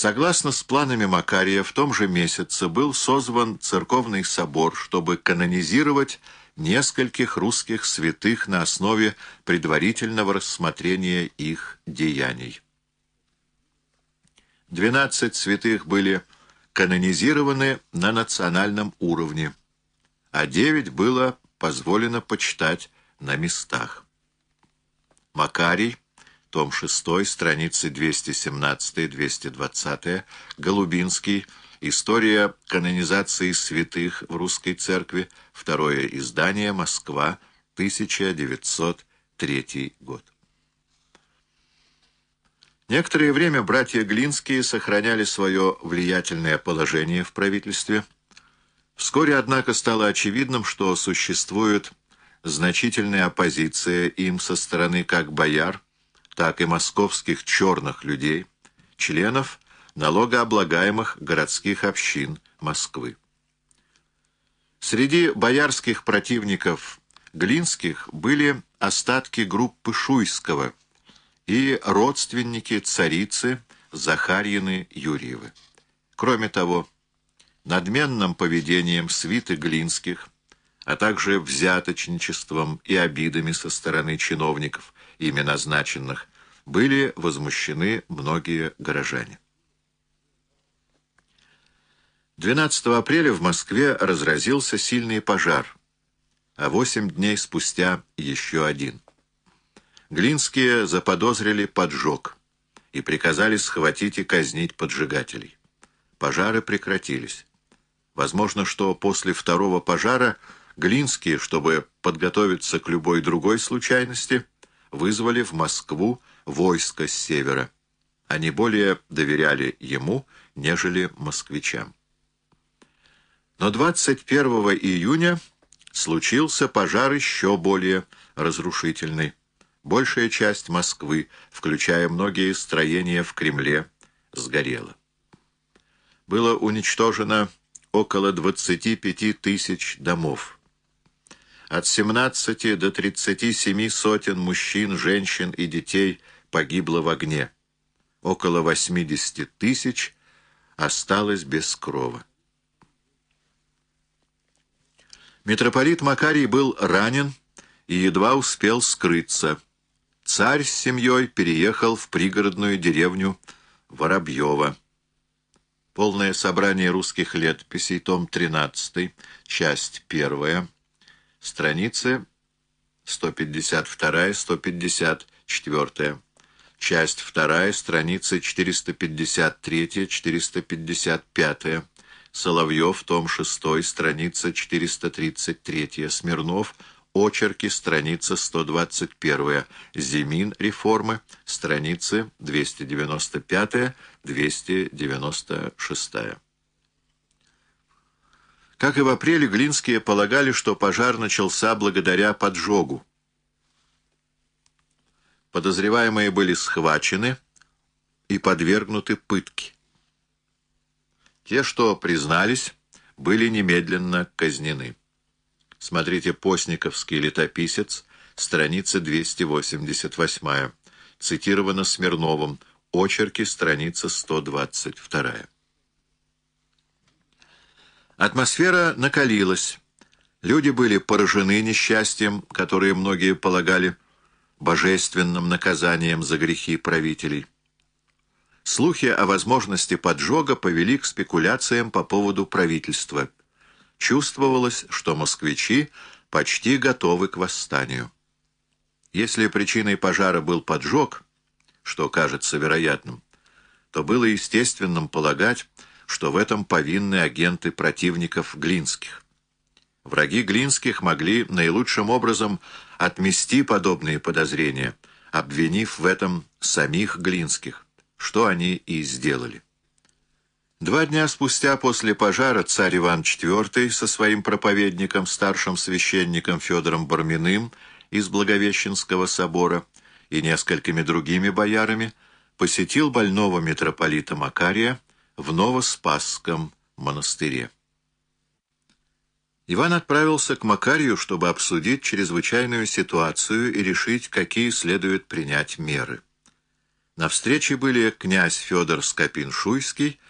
Согласно с планами Макария, в том же месяце был созван церковный собор, чтобы канонизировать нескольких русских святых на основе предварительного рассмотрения их деяний. Двенадцать святых были канонизированы на национальном уровне, а девять было позволено почитать на местах. Макарий, том 6, страницы 217-220, Голубинский, История канонизации святых в русской церкви, второе издание, Москва, 1903 год. Некоторое время братья Глинские сохраняли свое влиятельное положение в правительстве. Вскоре, однако, стало очевидным, что существует значительная оппозиция им со стороны как бояр, так и московских черных людей, членов налогооблагаемых городских общин Москвы. Среди боярских противников Глинских были остатки группы Шуйского и родственники царицы Захарьины Юрьевы. Кроме того, надменным поведением свиты Глинских, а также взяточничеством и обидами со стороны чиновников, ими назначенных, были возмущены многие горожане. 12 апреля в Москве разразился сильный пожар, а восемь дней спустя еще один. Глинские заподозрили поджог и приказали схватить и казнить поджигателей. Пожары прекратились. Возможно, что после второго пожара Глинские, чтобы подготовиться к любой другой случайности, вызвали в Москву войско с севера. Они более доверяли ему, нежели москвичам. Но 21 июня случился пожар еще более разрушительный. Большая часть Москвы, включая многие строения в Кремле, сгорела. Было уничтожено около 25 тысяч домов. От 17 до 37 сотен мужчин, женщин и детей погибло в огне. Около 80 тысяч осталось без крова. Митрополит Макарий был ранен и едва успел скрыться. Царь с семьей переехал в пригородную деревню Воробьево. Полное собрание русских летописей, том 13, часть 1, страницы 152-154, часть 2, страницы 453-455, Соловьев, том 6, страница 433, Смирнов, очерки, страница 121, Зимин, реформы, страницы 295-296. Как и в апреле, Глинские полагали, что пожар начался благодаря поджогу. Подозреваемые были схвачены и подвергнуты пытке. Те, что признались, были немедленно казнены. Смотрите «Постниковский летописец», страница 288, цитировано Смирновым, очерки, страница 122. Атмосфера накалилась. Люди были поражены несчастьем, которое многие полагали божественным наказанием за грехи правителей. Слухи о возможности поджога повели к спекуляциям по поводу правительства. Чувствовалось, что москвичи почти готовы к восстанию. Если причиной пожара был поджог, что кажется вероятным, то было естественным полагать, что в этом повинны агенты противников Глинских. Враги Глинских могли наилучшим образом отмести подобные подозрения, обвинив в этом самих Глинских что они и сделали. Два дня спустя после пожара царь Иван IV со своим проповедником, старшим священником Федором Барминым из Благовещенского собора и несколькими другими боярами посетил больного митрополита Макария в Новоспасском монастыре. Иван отправился к Макарию, чтобы обсудить чрезвычайную ситуацию и решить, какие следует принять меры. На встрече были князь Федор Скопин-Шуйский